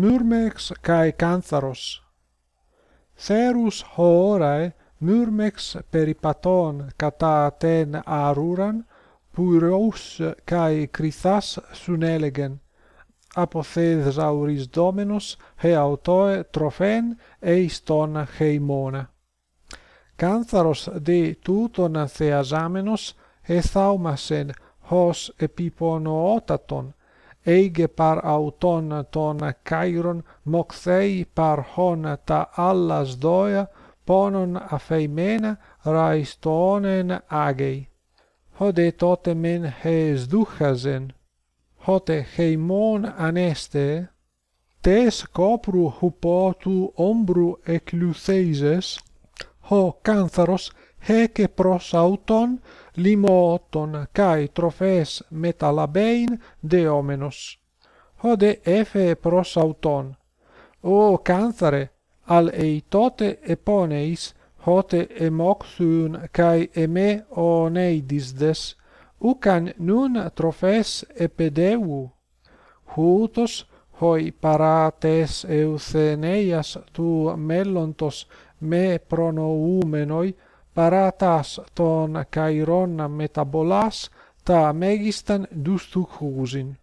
myrmex kai cantharos. Serus horae myrmex peripaton kata aten aruran, pyrous kai crithas sunelegen, apothesauris domenos he autoe trophen eiston heimona. Cantharos de tuton theasamenos thaumasen hos epiponotaton έγε παρ αυτών των καίρων μοχθεί παρ χον τα άλλα στόια πόνον αφαιμένα ραιστώνεν άγει οδε τότε μεν έσδοχεσεν οτε έμον ανέστε τες κόπρου χυπότου ομβρου εκλυθείσες ο κάνθαρος heke pros auton limoton kai trophes metalabein deomenos. Hode efe pros auton o canthare al eitote eponeis hote emoxun kai eme oneidisdes ucan nun trophes epedeu. Hutos hoi parates eutheneias tu mellontos me pronoumenoi παράτας των καηρών μεταβολάς τα μέγισταν δουστουκούσιν.